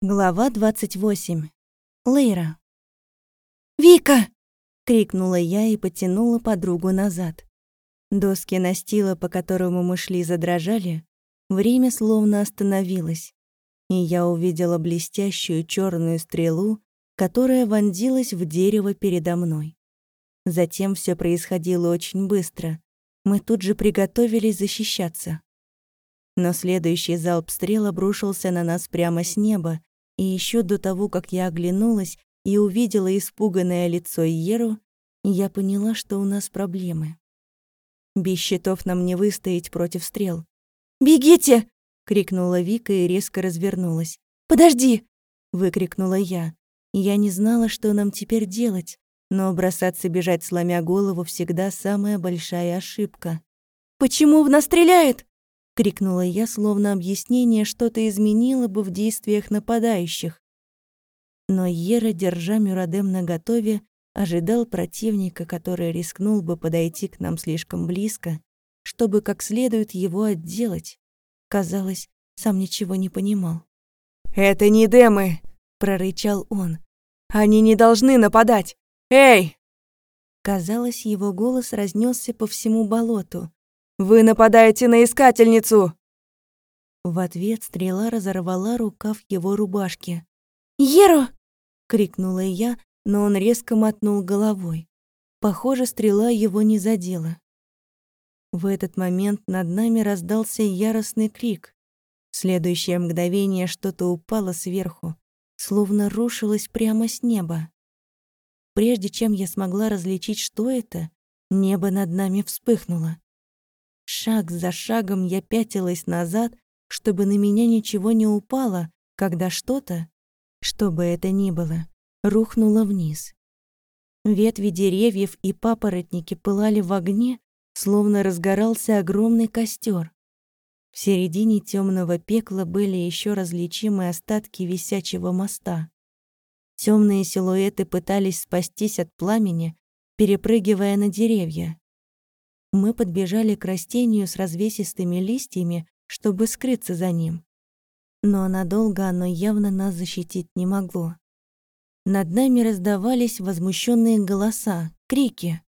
Глава 28. Лейра. «Вика!» — крикнула я и потянула подругу назад. Доски настила, по которому мы шли, задрожали. Время словно остановилось, и я увидела блестящую черную стрелу, которая вонзилась в дерево передо мной. Затем все происходило очень быстро. Мы тут же приготовились защищаться. Но следующий залп стрел обрушился на нас прямо с неба, и еще до того, как я оглянулась и увидела испуганное лицо Иеру, я поняла, что у нас проблемы. Без щитов нам не выстоять против стрел. «Бегите!» — крикнула Вика и резко развернулась. «Подожди!» — выкрикнула я. Я не знала, что нам теперь делать, но бросаться бежать, сломя голову, всегда самая большая ошибка. «Почему в нас стреляет?» Крикнула я, словно объяснение что-то изменило бы в действиях нападающих. Но Ера, держа Мюрадем наготове, ожидал противника, который рискнул бы подойти к нам слишком близко, чтобы как следует его отделать. Казалось, сам ничего не понимал. «Это не демы!» — прорычал он. «Они не должны нападать! Эй!» Казалось, его голос разнесся по всему болоту, «Вы нападаете на искательницу!» В ответ стрела разорвала рукав его рубашки. «Еру!» — крикнула я, но он резко мотнул головой. Похоже, стрела его не задела. В этот момент над нами раздался яростный крик. В следующее мгновение что-то упало сверху, словно рушилось прямо с неба. Прежде чем я смогла различить, что это, небо над нами вспыхнуло. Шаг за шагом я пятилась назад, чтобы на меня ничего не упало, когда что-то, что бы это ни было, рухнуло вниз. Ветви деревьев и папоротники пылали в огне, словно разгорался огромный костер. В середине темного пекла были еще различимы остатки висячего моста. Темные силуэты пытались спастись от пламени, перепрыгивая на деревья. Мы подбежали к растению с развесистыми листьями, чтобы скрыться за ним. Но надолго оно явно нас защитить не могло. Над нами раздавались возмущенные голоса, крики.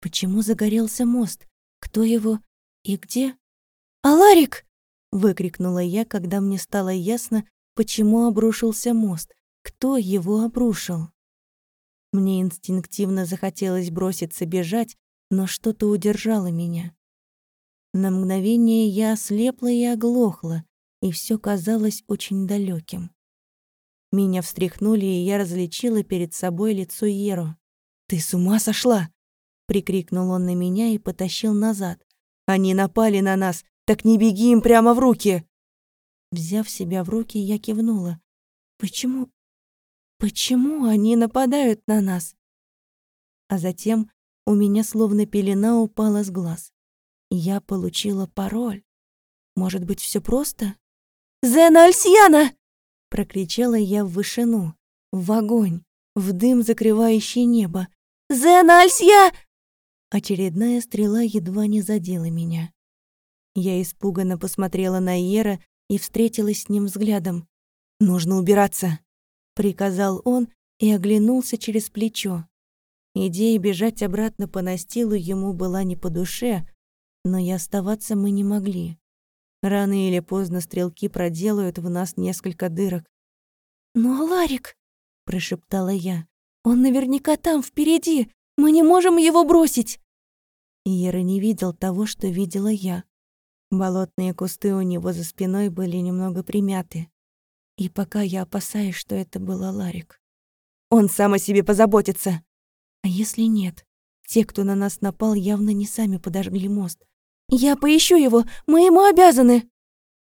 Почему загорелся мост? Кто его и где? «Аларик!» — выкрикнула я, когда мне стало ясно, почему обрушился мост, кто его обрушил. Мне инстинктивно захотелось броситься бежать, но что-то удержало меня. На мгновение я ослепла и оглохла, и все казалось очень далеким. Меня встряхнули, и я различила перед собой лицо Еру. «Ты с ума сошла?» — прикрикнул он на меня и потащил назад. «Они напали на нас! Так не беги им прямо в руки!» Взяв себя в руки, я кивнула. «Почему... почему они нападают на нас?» А затем у меня словно пелена упала с глаз. Я получила пароль. Может быть, все просто? «Зена Альсьяна!» — прокричала я в вышину, в огонь, в дым, закрывающий небо. «Зена Альсья!» Очередная стрела едва не задела меня. Я испуганно посмотрела на Ера и встретилась с ним взглядом. «Нужно убираться», — приказал он и оглянулся через плечо. Идея бежать обратно по настилу ему была не по душе, но и оставаться мы не могли. Рано или поздно стрелки проделают в нас несколько дырок. «Ну, а Ларик?» — прошептала я. «Он наверняка там, впереди! Мы не можем его бросить!» Ера не видел того, что видела я. Болотные кусты у него за спиной были немного примяты. И пока я опасаюсь, что это был Ларик. «Он сам о себе позаботится!» А если нет? Те, кто на нас напал, явно не сами подожгли мост. «Я поищу его! Мы ему обязаны!»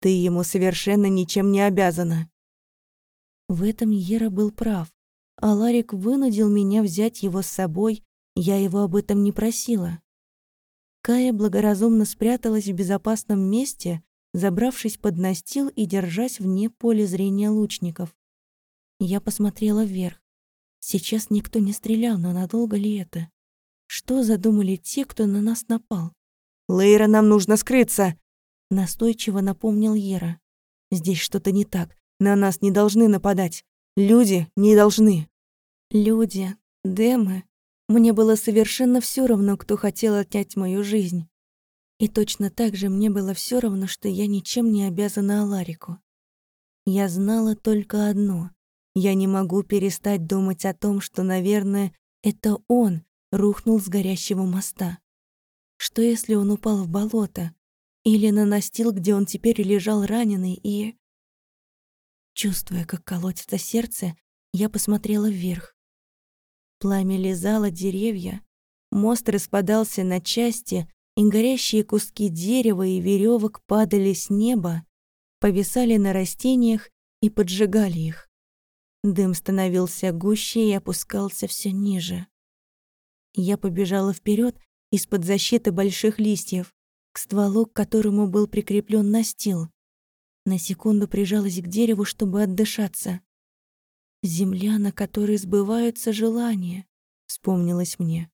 «Ты ему совершенно ничем не обязана!» В этом Ера был прав. А Ларик вынудил меня взять его с собой, я его об этом не просила. Кая благоразумно спряталась в безопасном месте, забравшись под настил и держась вне поля зрения лучников. Я посмотрела вверх. Сейчас никто не стрелял, но надолго ли это? Что задумали те, кто на нас напал? «Лейра, нам нужно скрыться!» Настойчиво напомнил Ера. «Здесь что-то не так. На нас не должны нападать. Люди не должны. Люди, демы. Мне было совершенно все равно, кто хотел отнять мою жизнь. И точно так же мне было все равно, что я ничем не обязана Аларику. Я знала только одно. Я не могу перестать думать о том, что, наверное, это он рухнул с горящего моста. Что если он упал в болото? Или на настил, где он теперь лежал раненый и... Чувствуя, как колотится сердце, я посмотрела вверх. Пламя лизало деревья, мост распадался на части, и горящие куски дерева и веревок падали с неба, повисали на растениях и поджигали их. Дым становился гуще и опускался все ниже. Я побежала вперед из-под защиты больших листьев к стволу, к которому был прикреплен настил. На секунду прижалась к дереву, чтобы отдышаться. «Земля, на которой сбываются желания», — вспомнилось мне.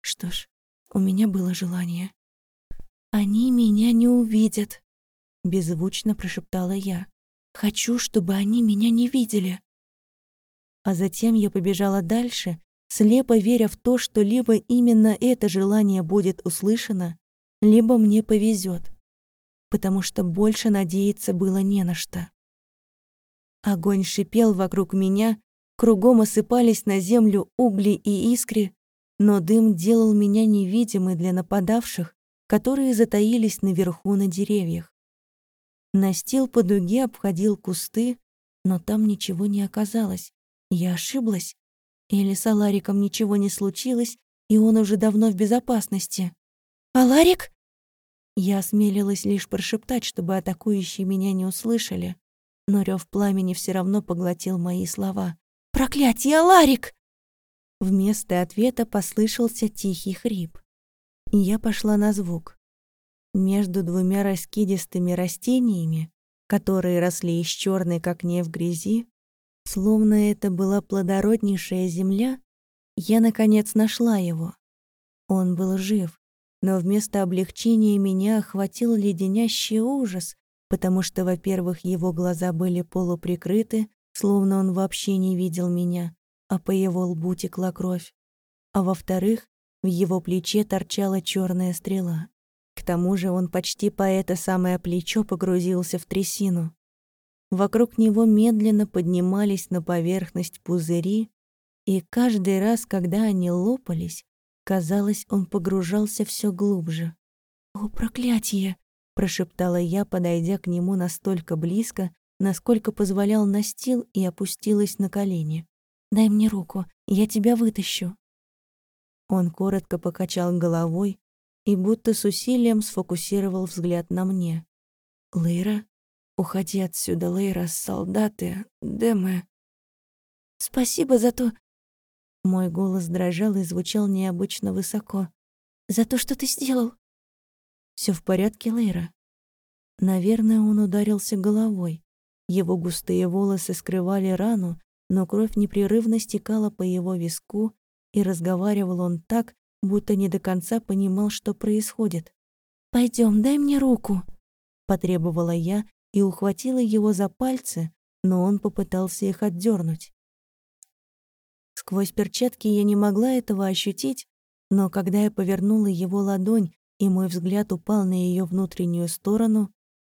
Что ж, у меня было желание. «Они меня не увидят», — беззвучно прошептала я. «Хочу, чтобы они меня не видели». А затем я побежала дальше, слепо веря в то, что либо именно это желание будет услышано, либо мне повезет, потому что больше надеяться было не на что. Огонь шипел вокруг меня, кругом осыпались на землю угли и искры, но дым делал меня невидимой для нападавших, которые затаились наверху на деревьях. Настил по дуге обходил кусты, но там ничего не оказалось. Я ошиблась. Или с Алариком ничего не случилось, и он уже давно в безопасности. «Аларик?» Я осмелилась лишь прошептать, чтобы атакующие меня не услышали, но рев пламени все равно поглотил мои слова. «Проклятие, Аларик!» Вместо ответа послышался тихий хрип. Я пошла на звук. Между двумя раскидистыми растениями, которые росли из черной, как в грязи, словно это была плодороднейшая земля, я, наконец, нашла его. Он был жив, но вместо облегчения меня охватил леденящий ужас, потому что, во-первых, его глаза были полуприкрыты, словно он вообще не видел меня, а по его лбу текла кровь. А во-вторых, в его плече торчала черная стрела. К тому же он почти по это самое плечо погрузился в трясину. Вокруг него медленно поднимались на поверхность пузыри, и каждый раз, когда они лопались, казалось, он погружался все глубже. «О, проклятие!» — прошептала я, подойдя к нему настолько близко, насколько позволял настил, и опустилась на колени. «Дай мне руку, я тебя вытащу». Он коротко покачал головой и будто с усилием сфокусировал взгляд на мне. «Лейра? Уходи отсюда, Лейра, солдаты, демы!» «Спасибо за то...» Мой голос дрожал и звучал необычно высоко. «За то, что ты сделал!» Все в порядке, Лейра?» Наверное, он ударился головой. Его густые волосы скрывали рану, но кровь непрерывно стекала по его виску, и разговаривал он так, будто не до конца понимал, что происходит. Пойдем, дай мне руку», — потребовала я и ухватила его за пальцы, но он попытался их отдернуть. Сквозь перчатки я не могла этого ощутить, но когда я повернула его ладонь, и мой взгляд упал на ее внутреннюю сторону,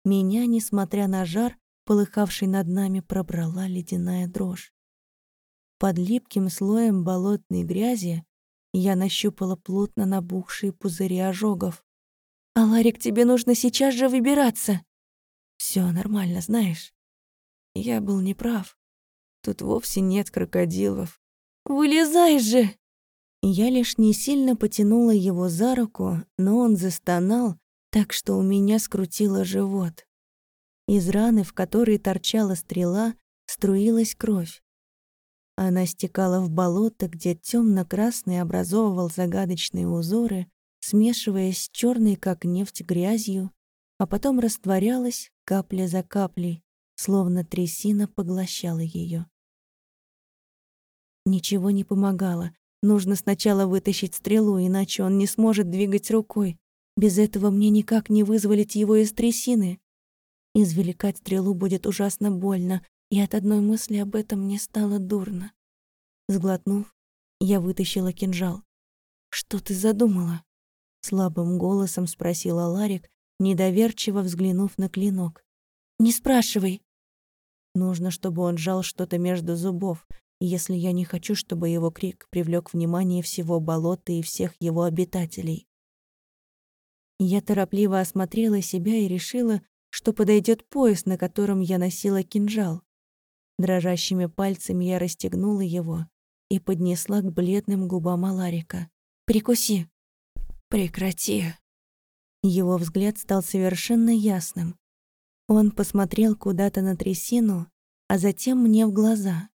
меня, несмотря на жар, полыхавший над нами, пробрала ледяная дрожь. Под липким слоем болотной грязи я нащупала плотно набухшие пузыри ожогов. «Аларик, тебе нужно сейчас же выбираться!» Все нормально, знаешь. Я был неправ. Тут вовсе нет крокодилов. Вылезай же!» Я лишь не сильно потянула его за руку, но он застонал, так что у меня скрутило живот. Из раны, в которой торчала стрела, струилась кровь. Она стекала в болото, где темно-красный образовывал загадочные узоры, смешиваясь с черной, как нефть, грязью, а потом растворялась капля за каплей, словно трясина поглощала ее. Ничего не помогало. Нужно сначала вытащить стрелу, иначе он не сможет двигать рукой. Без этого мне никак не вызволить его из трясины. Извлекать стрелу будет ужасно больно, и от одной мысли об этом мне стало дурно. Сглотнув, я вытащила кинжал. «Что ты задумала?» Слабым голосом спросила Ларик, недоверчиво взглянув на клинок. «Не спрашивай!» Нужно, чтобы он жал что-то между зубов, если я не хочу, чтобы его крик привлек внимание всего болота и всех его обитателей. Я торопливо осмотрела себя и решила, что подойдет пояс, на котором я носила кинжал. Дрожащими пальцами я расстегнула его и поднесла к бледным губам Аларика. «Прикуси!» «Прекрати!» Его взгляд стал совершенно ясным. Он посмотрел куда-то на трясину, а затем мне в глаза.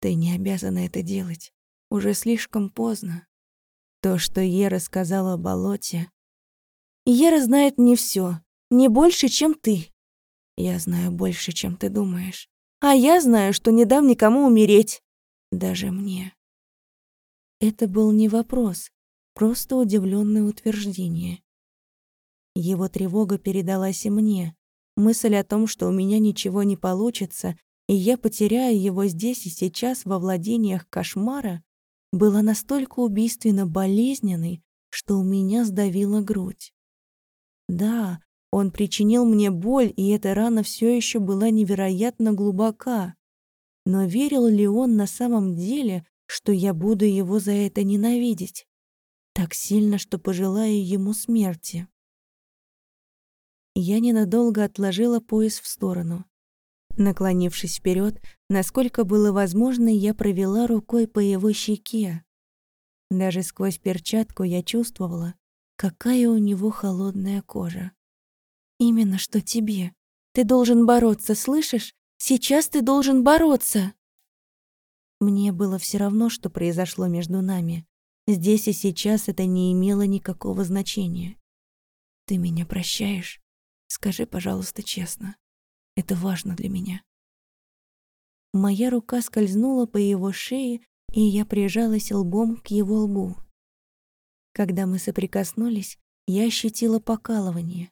«Ты не обязана это делать. Уже слишком поздно. То, что Ера сказала о болоте...» «Ера знает не все, не больше, чем ты». «Я знаю больше, чем ты думаешь. А я знаю, что не дам никому умереть. Даже мне». Это был не вопрос, просто удивленное утверждение. Его тревога передалась и мне. Мысль о том, что у меня ничего не получится, и я потеряю его здесь и сейчас во владениях кошмара, была настолько убийственно болезненной, что у меня сдавила грудь. Да, он причинил мне боль, и эта рана все еще была невероятно глубока. Но верил ли он на самом деле, что я буду его за это ненавидеть? Так сильно, что пожелаю ему смерти. Я ненадолго отложила пояс в сторону. Наклонившись вперед, насколько было возможно, я провела рукой по его щеке. Даже сквозь перчатку я чувствовала, какая у него холодная кожа. «Именно что тебе. Ты должен бороться, слышишь? Сейчас ты должен бороться!» Мне было все равно, что произошло между нами. Здесь и сейчас это не имело никакого значения. «Ты меня прощаешь?» Скажи, пожалуйста, честно. Это важно для меня. Моя рука скользнула по его шее, и я прижалась лбом к его лбу. Когда мы соприкоснулись, я ощутила покалывание,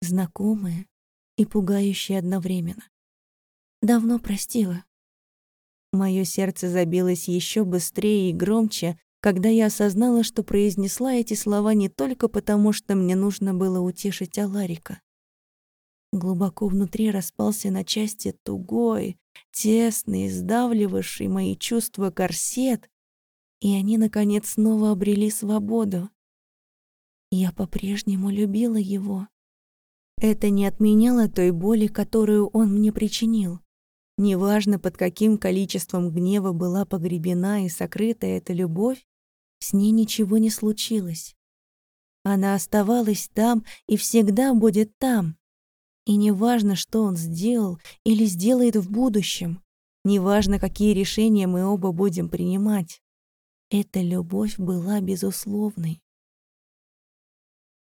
знакомое и пугающее одновременно. Давно простила. Мое сердце забилось еще быстрее и громче, когда я осознала, что произнесла эти слова не только потому, что мне нужно было утешить Аларика. Глубоко внутри распался на части тугой, тесный, сдавливавший мои чувства корсет, и они, наконец, снова обрели свободу. Я по-прежнему любила его. Это не отменяло той боли, которую он мне причинил. Неважно, под каким количеством гнева была погребена и сокрыта эта любовь, с ней ничего не случилось. Она оставалась там и всегда будет там, и неважно, что он сделал или сделает в будущем, неважно, какие решения мы оба будем принимать, эта любовь была безусловной.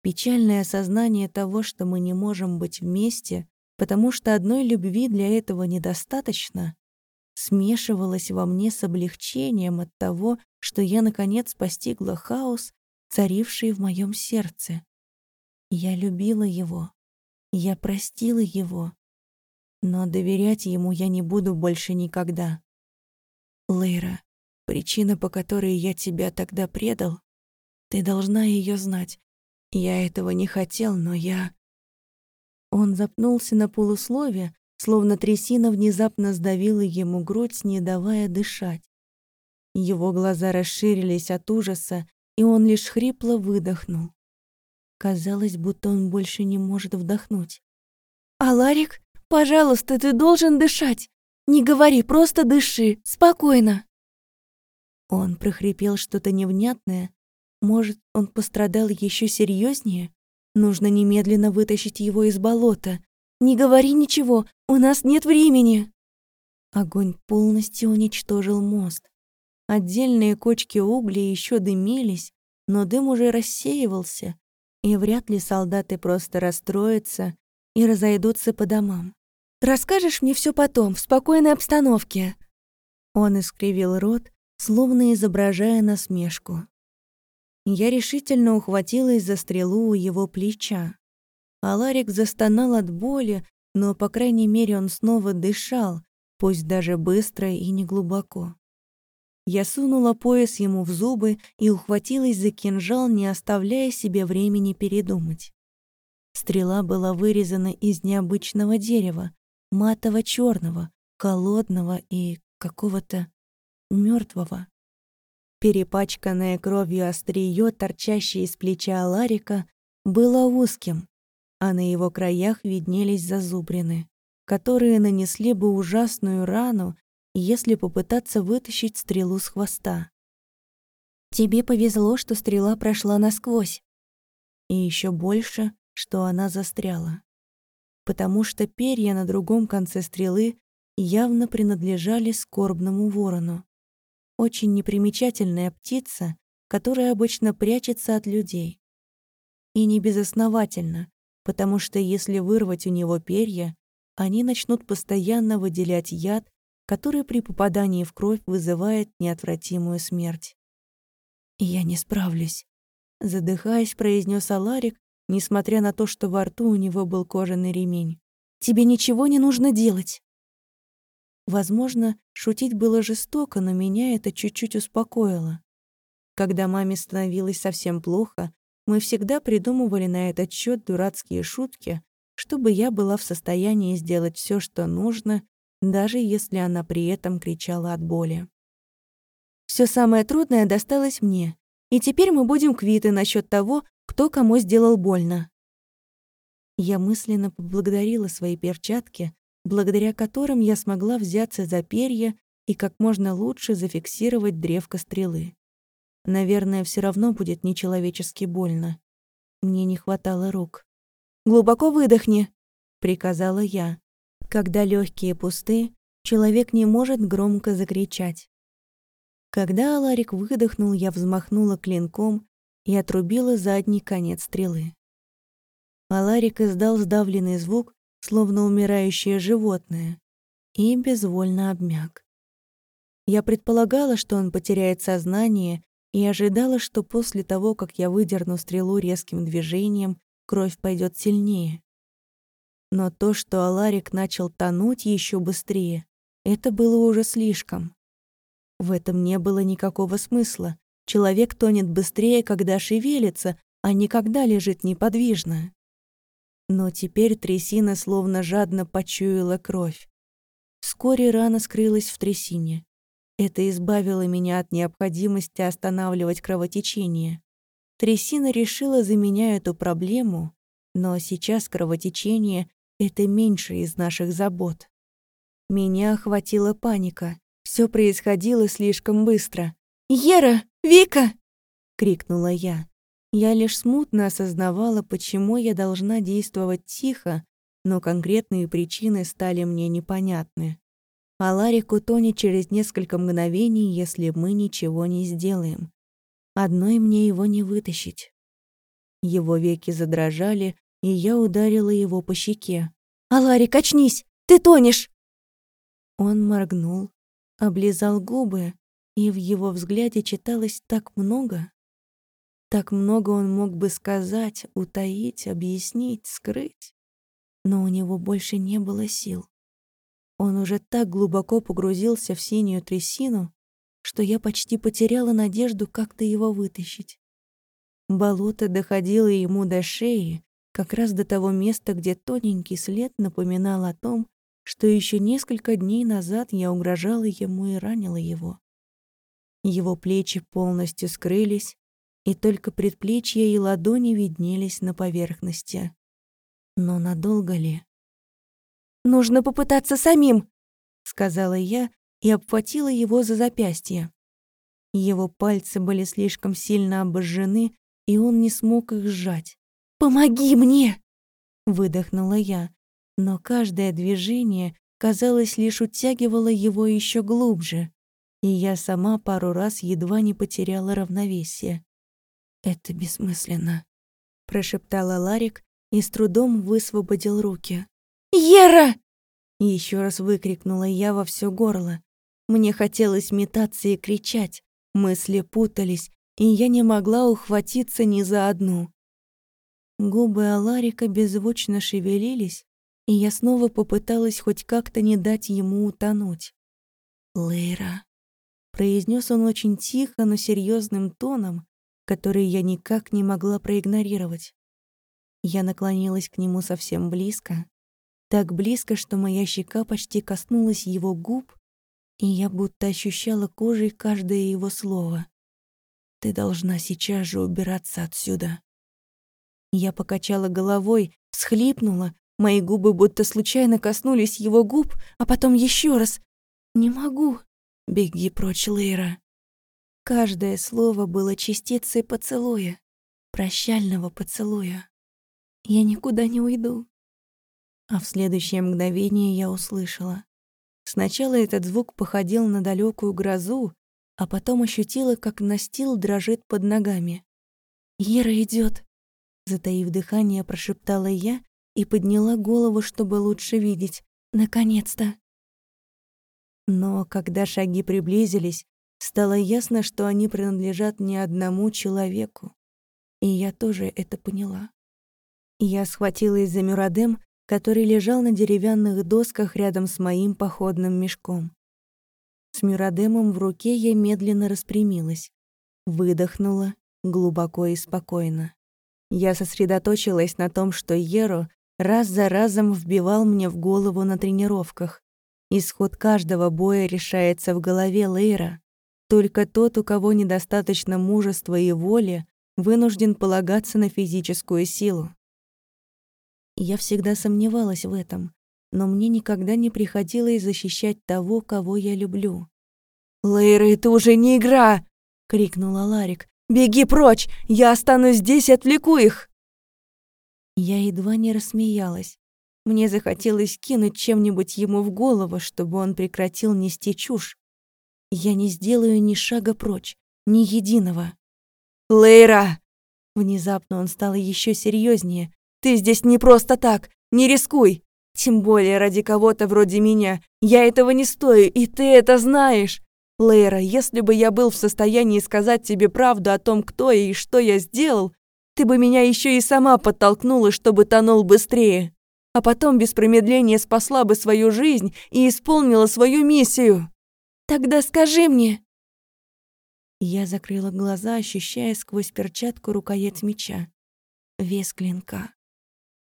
Печальное осознание того, что мы не можем быть вместе, потому что одной любви для этого недостаточно, смешивалось во мне с облегчением от того, что я наконец постигла хаос, царивший в моем сердце. Я любила его. Я простила его, но доверять ему я не буду больше никогда. Лейра, причина, по которой я тебя тогда предал, ты должна ее знать. Я этого не хотел, но я... Он запнулся на полуслове, словно трясина внезапно сдавила ему грудь, не давая дышать. Его глаза расширились от ужаса, и он лишь хрипло выдохнул. Казалось, будто он больше не может вдохнуть. «Аларик, пожалуйста, ты должен дышать! Не говори, просто дыши, спокойно!» Он прохрипел что-то невнятное. Может, он пострадал еще серьезнее? Нужно немедленно вытащить его из болота. Не говори ничего, у нас нет времени. Огонь полностью уничтожил мост. Отдельные кочки угля еще дымились, но дым уже рассеивался, и вряд ли солдаты просто расстроятся и разойдутся по домам. «Расскажешь мне все потом, в спокойной обстановке». Он искривил рот, словно изображая насмешку. Я решительно ухватилась за стрелу у его плеча. Аларик застонал от боли, но, по крайней мере, он снова дышал, пусть даже быстро и неглубоко. Я сунула пояс ему в зубы и ухватилась за кинжал, не оставляя себе времени передумать. Стрела была вырезана из необычного дерева, матово черного холодного и какого-то мертвого. Перепачканное кровью острие, торчащее из плеча Аларика, было узким, а на его краях виднелись зазубрины, которые нанесли бы ужасную рану, если попытаться вытащить стрелу с хвоста. Тебе повезло, что стрела прошла насквозь. И еще больше, что она застряла. Потому что перья на другом конце стрелы явно принадлежали скорбному ворону. Очень непримечательная птица, которая обычно прячется от людей. И не безосновательно, потому что если вырвать у него перья, они начнут постоянно выделять яд, который при попадании в кровь вызывает неотвратимую смерть. «Я не справлюсь», — задыхаясь, произнес Аларик, несмотря на то, что во рту у него был кожаный ремень. «Тебе ничего не нужно делать». Возможно, шутить было жестоко, но меня это чуть-чуть успокоило. Когда маме становилось совсем плохо, мы всегда придумывали на этот счет дурацкие шутки, чтобы я была в состоянии сделать все, что нужно, даже если она при этом кричала от боли. Все самое трудное досталось мне, и теперь мы будем квиты насчет того, кто кому сделал больно. Я мысленно поблагодарила свои перчатки, благодаря которым я смогла взяться за перья и как можно лучше зафиксировать древко стрелы. Наверное, все равно будет нечеловечески больно. Мне не хватало рук. «Глубоко выдохни», — приказала я. Когда легкие пусты, человек не может громко закричать. Когда Аларик выдохнул, я взмахнула клинком и отрубила задний конец стрелы. Аларик издал сдавленный звук, словно умирающее животное, и безвольно обмяк. Я предполагала, что он потеряет сознание, и ожидала, что после того, как я выдерну стрелу резким движением, кровь пойдет сильнее. Но то, что Аларик начал тонуть еще быстрее, это было уже слишком. В этом не было никакого смысла. Человек тонет быстрее, когда шевелится, а не когда лежит неподвижно. Но теперь трясина словно жадно почуяла кровь. Вскоре рана скрылась в трясине. Это избавило меня от необходимости останавливать кровотечение. Трясина решила за меня эту проблему, но сейчас кровотечение — это меньше из наших забот. Меня охватила паника. Все происходило слишком быстро. «Ера! Вика!» — крикнула я. Я лишь смутно осознавала, почему я должна действовать тихо, но конкретные причины стали мне непонятны. А Ларик утонет через несколько мгновений, если мы ничего не сделаем. Одной мне его не вытащить. Его веки задрожали, и я ударила его по щеке. «Аларик, очнись! Ты тонешь!» Он моргнул, облизал губы, и в его взгляде читалось так много. Так много он мог бы сказать, утаить, объяснить, скрыть. Но у него больше не было сил. Он уже так глубоко погрузился в синюю трясину, что я почти потеряла надежду как-то его вытащить. Болото доходило ему до шеи, как раз до того места, где тоненький след напоминал о том, что еще несколько дней назад я угрожала ему и ранила его. Его плечи полностью скрылись, и только предплечья и ладони виднелись на поверхности. Но надолго ли? «Нужно попытаться самим», — сказала я и обхватила его за запястье. Его пальцы были слишком сильно обожжены, и он не смог их сжать. «Помоги мне!» — выдохнула я, но каждое движение, казалось, лишь утягивало его еще глубже, и я сама пару раз едва не потеряла равновесие. «Это бессмысленно», — прошептала Ларик и с трудом высвободил руки. «Ера!» Еще раз выкрикнула я во все горло. Мне хотелось метаться и кричать. Мысли путались, и я не могла ухватиться ни за одну. Губы Аларика беззвучно шевелились, и я снова попыталась хоть как-то не дать ему утонуть. «Лейра», — произнес он очень тихо, но серьезным тоном, который я никак не могла проигнорировать. Я наклонилась к нему совсем близко, так близко, что моя щека почти коснулась его губ, и я будто ощущала кожей каждое его слово. «Ты должна сейчас же убираться отсюда». Я покачала головой, всхлипнула, мои губы будто случайно коснулись его губ, а потом еще раз. «Не могу». «Беги прочь, Лейра». Каждое слово было частицей поцелуя, прощального поцелуя. Я никуда не уйду. А в следующее мгновение я услышала. Сначала этот звук походил на далекую грозу, а потом ощутила, как настил дрожит под ногами. «Ера идет, затаив дыхание, прошептала я и подняла голову, чтобы лучше видеть. «Наконец-то!» Но когда шаги приблизились, стало ясно, что они принадлежат не одному человеку. И я тоже это поняла. Я схватилась за Мюрадем который лежал на деревянных досках рядом с моим походным мешком. С мюрадемом в руке я медленно распрямилась, выдохнула глубоко и спокойно. Я сосредоточилась на том, что Еро раз за разом вбивал мне в голову на тренировках. Исход каждого боя решается в голове Лейра. Только тот, у кого недостаточно мужества и воли, вынужден полагаться на физическую силу. Я всегда сомневалась в этом, но мне никогда не приходилось защищать того, кого я люблю. «Лейра, это уже не игра!» — крикнула Ларик. «Беги прочь! Я останусь здесь и отвлеку их!» Я едва не рассмеялась. Мне захотелось кинуть чем-нибудь ему в голову, чтобы он прекратил нести чушь. Я не сделаю ни шага прочь, ни единого. «Лейра!» Внезапно он стал еще серьезнее, ты здесь не просто так, не рискуй. Тем более ради кого-то вроде меня. Я этого не стою, и ты это знаешь. Лейра, если бы я был в состоянии сказать тебе правду о том, кто я и что я сделал, ты бы меня еще и сама подтолкнула, чтобы тонул быстрее. А потом без промедления спасла бы свою жизнь и исполнила свою миссию. Тогда скажи мне. Я закрыла глаза, ощущая сквозь перчатку рукоять меча. Вес клинка.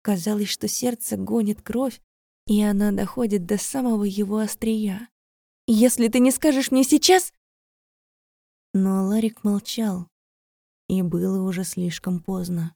Казалось, что сердце гонит кровь, и она доходит до самого его острия. «Если ты не скажешь мне сейчас...» Но Ларик молчал, и было уже слишком поздно.